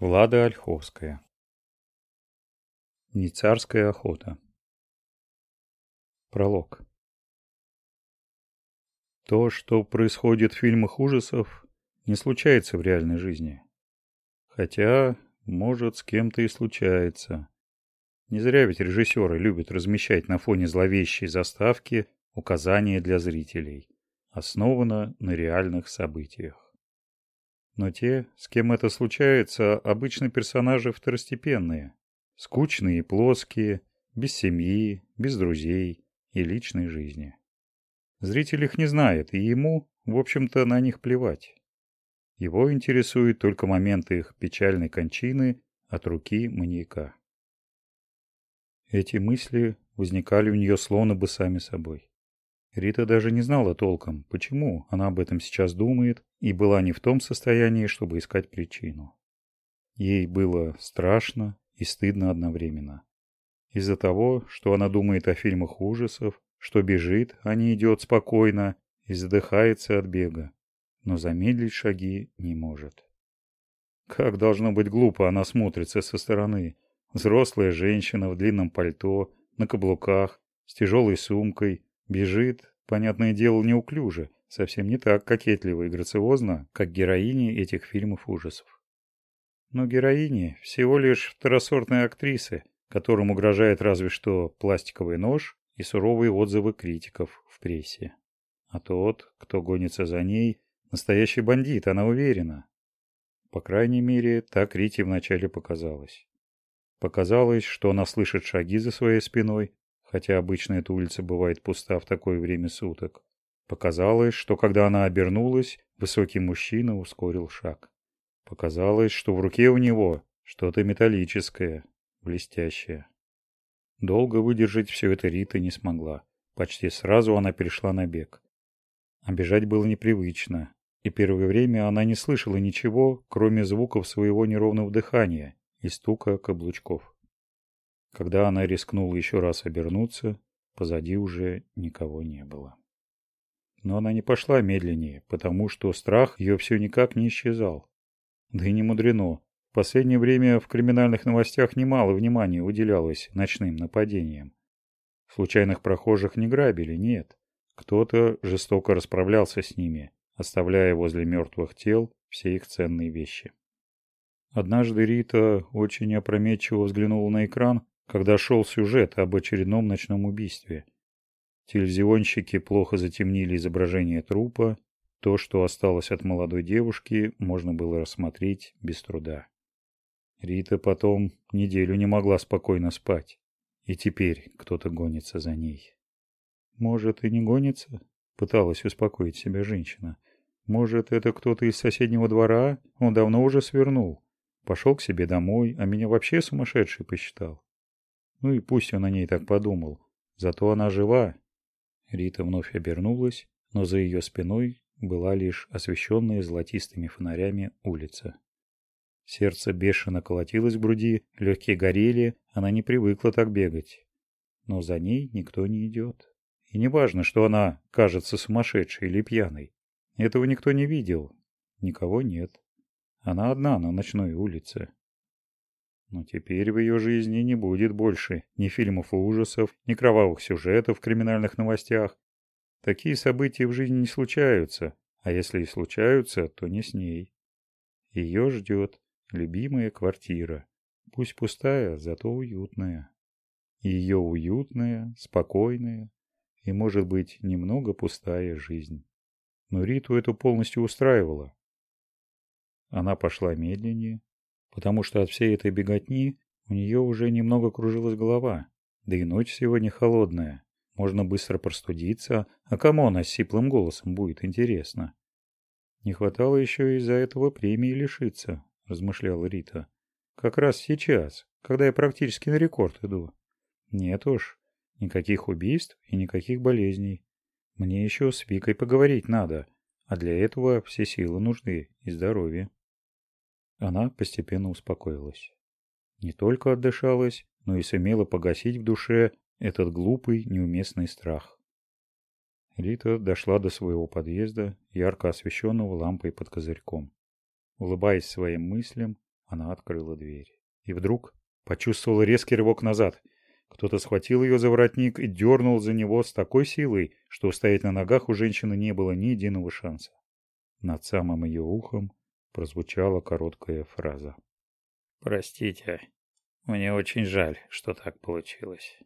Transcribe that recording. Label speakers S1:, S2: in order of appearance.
S1: Влада Ольховская. Не царская охота. Пролог. То, что происходит в фильмах ужасов, не случается в реальной жизни. Хотя, может, с кем-то и случается. Не зря ведь режиссеры любят размещать на фоне зловещей заставки указания для зрителей. Основано на реальных событиях. Но те, с кем это случается, обычно персонажи второстепенные. Скучные и плоские, без семьи, без друзей и личной жизни. Зритель их не знает, и ему, в общем-то, на них плевать. Его интересуют только моменты их печальной кончины от руки маньяка. Эти мысли возникали у нее словно бы сами собой. Рита даже не знала толком, почему она об этом сейчас думает, и была не в том состоянии, чтобы искать причину. Ей было страшно и стыдно одновременно. Из-за того, что она думает о фильмах ужасов, что бежит, а не идет спокойно и задыхается от бега, но замедлить шаги не может. Как должно быть глупо она смотрится со стороны. Взрослая женщина в длинном пальто, на каблуках, с тяжелой сумкой, Бежит, понятное дело, неуклюже, совсем не так кокетливо и грациозно, как героини этих фильмов ужасов. Но героини всего лишь второсортные актрисы, которым угрожает разве что пластиковый нож и суровые отзывы критиков в прессе. А тот, кто гонится за ней, настоящий бандит, она уверена. По крайней мере, так Рите вначале показалось. Показалось, что она слышит шаги за своей спиной, хотя обычно эта улица бывает пуста в такое время суток. Показалось, что когда она обернулась, высокий мужчина ускорил шаг. Показалось, что в руке у него что-то металлическое, блестящее. Долго выдержать все это Рита не смогла. Почти сразу она перешла на бег. А бежать было непривычно, и первое время она не слышала ничего, кроме звуков своего неровного дыхания и стука каблучков. Когда она рискнула еще раз обернуться, позади уже никого не было. Но она не пошла медленнее, потому что страх ее все никак не исчезал. Да и не мудрено. В последнее время в криминальных новостях немало внимания уделялось ночным нападениям. Случайных прохожих не грабили, нет. Кто-то жестоко расправлялся с ними, оставляя возле мертвых тел все их ценные вещи. Однажды Рита очень опрометчиво взглянула на экран когда шел сюжет об очередном ночном убийстве. Телевизионщики плохо затемнили изображение трупа, то, что осталось от молодой девушки, можно было рассмотреть без труда. Рита потом неделю не могла спокойно спать. И теперь кто-то гонится за ней. Может, и не гонится? Пыталась успокоить себя женщина. Может, это кто-то из соседнего двора? Он давно уже свернул. Пошел к себе домой, а меня вообще сумасшедший посчитал. Ну и пусть он о ней так подумал. Зато она жива. Рита вновь обернулась, но за ее спиной была лишь освещенная золотистыми фонарями улица. Сердце бешено колотилось в груди, легкие горели, она не привыкла так бегать. Но за ней никто не идет. И не важно, что она кажется сумасшедшей или пьяной. Этого никто не видел. Никого нет. Она одна на ночной улице. Но теперь в ее жизни не будет больше ни фильмов ужасов, ни кровавых сюжетов в криминальных новостях. Такие события в жизни не случаются, а если и случаются, то не с ней. Ее ждет любимая квартира, пусть пустая, зато уютная. Ее уютная, спокойная и, может быть, немного пустая жизнь. Но Риту это полностью устраивало. Она пошла медленнее, потому что от всей этой беготни у нее уже немного кружилась голова. Да и ночь сегодня холодная. Можно быстро простудиться, а кому она с сиплым голосом будет интересно? Не хватало еще из-за этого премии лишиться, размышляла Рита. Как раз сейчас, когда я практически на рекорд иду. Нет уж, никаких убийств и никаких болезней. Мне еще с Викой поговорить надо, а для этого все силы нужны и здоровье. Она постепенно успокоилась. Не только отдышалась, но и сумела погасить в душе этот глупый, неуместный страх. Рита дошла до своего подъезда, ярко освещенного лампой под козырьком. Улыбаясь своим мыслям, она открыла дверь. И вдруг почувствовала резкий рывок назад. Кто-то схватил ее за воротник и дернул за него с такой силой, что устоять на ногах у женщины не было ни единого шанса. Над самым ее ухом прозвучала короткая фраза.
S2: Простите, мне очень жаль, что так получилось.